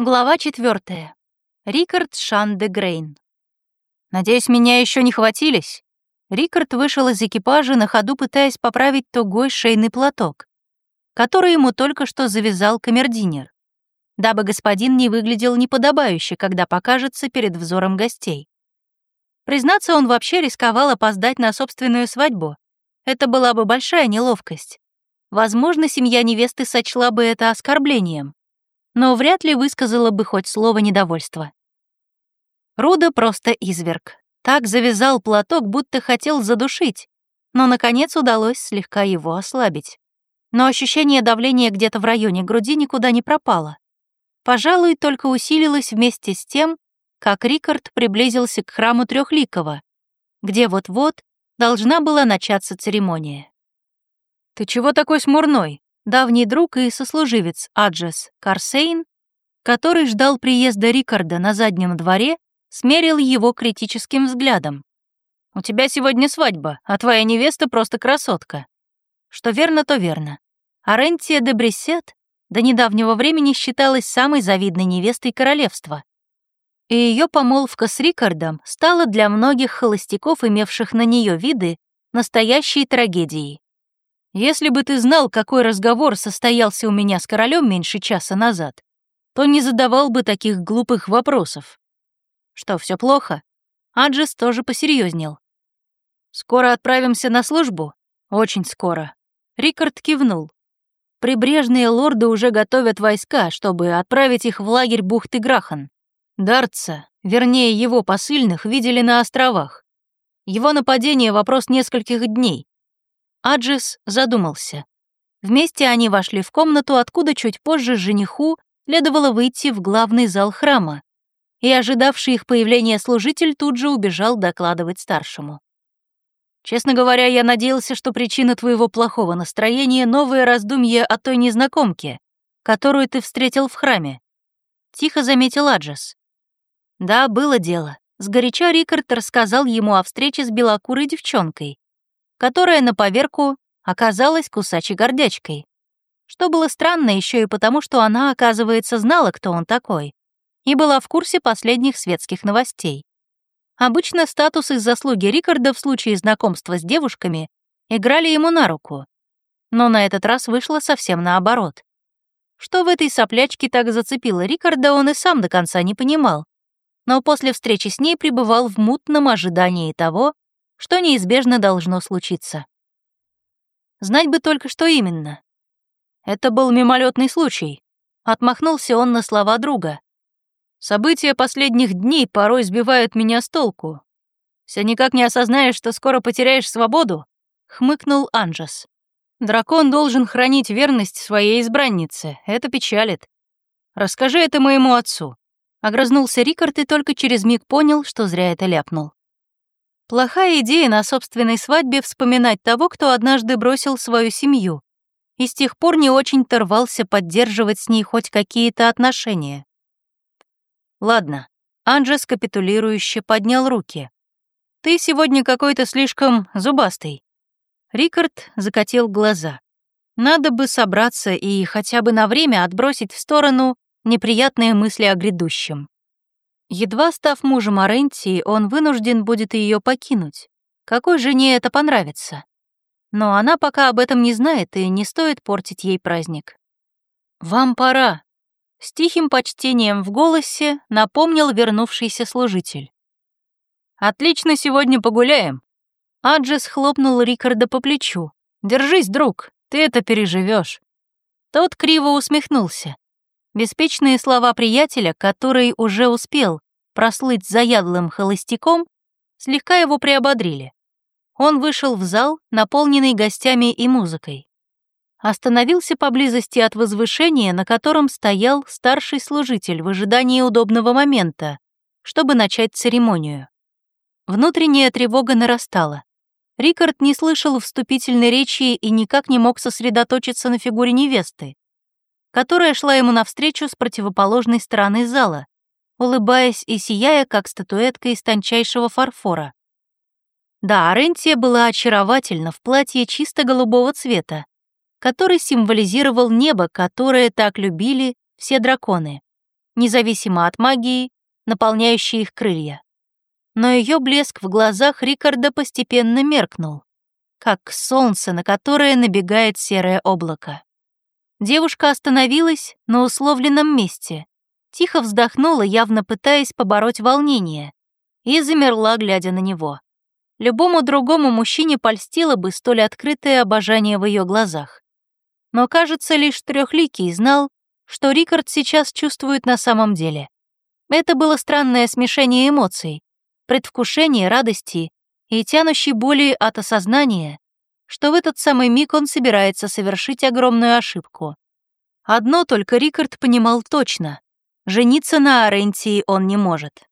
Глава четвертая. Рикард Шан де Грейн. «Надеюсь, меня еще не хватились?» Рикард вышел из экипажа, на ходу пытаясь поправить тугой шейный платок, который ему только что завязал камердинер, дабы господин не выглядел неподобающе, когда покажется перед взором гостей. Признаться, он вообще рисковал опоздать на собственную свадьбу. Это была бы большая неловкость. Возможно, семья невесты сочла бы это оскорблением но вряд ли высказала бы хоть слово недовольства. Руда просто изверг. Так завязал платок, будто хотел задушить, но, наконец, удалось слегка его ослабить. Но ощущение давления где-то в районе груди никуда не пропало. Пожалуй, только усилилось вместе с тем, как Рикард приблизился к храму Трехликова, где вот-вот должна была начаться церемония. «Ты чего такой смурной?» Давний друг и сослуживец Аджес Карсейн, который ждал приезда Рикарда на заднем дворе, смерил его критическим взглядом. «У тебя сегодня свадьба, а твоя невеста просто красотка». Что верно, то верно. Арентия де Брессет до недавнего времени считалась самой завидной невестой королевства. И ее помолвка с Рикардом стала для многих холостяков, имевших на нее виды, настоящей трагедией. Если бы ты знал, какой разговор состоялся у меня с королем меньше часа назад, то не задавал бы таких глупых вопросов. Что, все плохо? Аджис тоже посерьезнел. Скоро отправимся на службу? Очень скоро. Рикард кивнул. Прибрежные лорды уже готовят войска, чтобы отправить их в лагерь бухты Грахан. Дартса, вернее его посыльных, видели на островах. Его нападение — вопрос нескольких дней. Аджис задумался. Вместе они вошли в комнату, откуда чуть позже жениху следовало выйти в главный зал храма, и ожидавший их появления служитель тут же убежал докладывать старшему. «Честно говоря, я надеялся, что причина твоего плохого настроения — новое раздумье о той незнакомке, которую ты встретил в храме», — тихо заметил Аджис. Да, было дело. Сгоряча Рикард рассказал ему о встрече с белокурой девчонкой, которая на поверку оказалась кусачей гордячкой. Что было странно еще и потому, что она, оказывается, знала, кто он такой, и была в курсе последних светских новостей. Обычно статус и заслуги Рикарда в случае знакомства с девушками играли ему на руку. Но на этот раз вышло совсем наоборот. Что в этой соплячке так зацепило Рикарда, он и сам до конца не понимал. Но после встречи с ней пребывал в мутном ожидании того, что неизбежно должно случиться. Знать бы только, что именно. Это был мимолетный случай. Отмахнулся он на слова друга. События последних дней порой сбивают меня с толку. Все никак не осознаешь, что скоро потеряешь свободу, хмыкнул Анджас. Дракон должен хранить верность своей избраннице, это печалит. Расскажи это моему отцу. Огрызнулся Рикард и только через миг понял, что зря это ляпнул. Плохая идея на собственной свадьбе вспоминать того, кто однажды бросил свою семью и с тех пор не очень-то рвался поддерживать с ней хоть какие-то отношения. Ладно, Анджес капитулирующе поднял руки. «Ты сегодня какой-то слишком зубастый». Рикард закатил глаза. Надо бы собраться и хотя бы на время отбросить в сторону неприятные мысли о грядущем. Едва став мужем Арентии, он вынужден будет ее покинуть. Какой жене это понравится? Но она пока об этом не знает, и не стоит портить ей праздник. «Вам пора», — с тихим почтением в голосе напомнил вернувшийся служитель. «Отлично сегодня погуляем». Аджис хлопнул Рикарда по плечу. «Держись, друг, ты это переживешь. Тот криво усмехнулся. Беспечные слова приятеля, который уже успел прослыть заядлым холостяком, слегка его приободрили. Он вышел в зал, наполненный гостями и музыкой. Остановился поблизости от возвышения, на котором стоял старший служитель в ожидании удобного момента, чтобы начать церемонию. Внутренняя тревога нарастала. Рикард не слышал вступительной речи и никак не мог сосредоточиться на фигуре невесты которая шла ему навстречу с противоположной стороны зала, улыбаясь и сияя, как статуэтка из тончайшего фарфора. Да, Арентия была очаровательна в платье чисто голубого цвета, который символизировал небо, которое так любили все драконы. независимо от магии, наполняющей их крылья. Но ее блеск в глазах Рикарда постепенно меркнул, как солнце, на которое набегает серое облако. Девушка остановилась на условленном месте, тихо вздохнула, явно пытаясь побороть волнение, и замерла, глядя на него. Любому другому мужчине польстило бы столь открытое обожание в ее глазах. Но, кажется, лишь трехликий знал, что Рикард сейчас чувствует на самом деле. Это было странное смешение эмоций, предвкушение радости и тянущей боли от осознания, что в этот самый миг он собирается совершить огромную ошибку. Одно только Рикард понимал точно — жениться на Арентии он не может.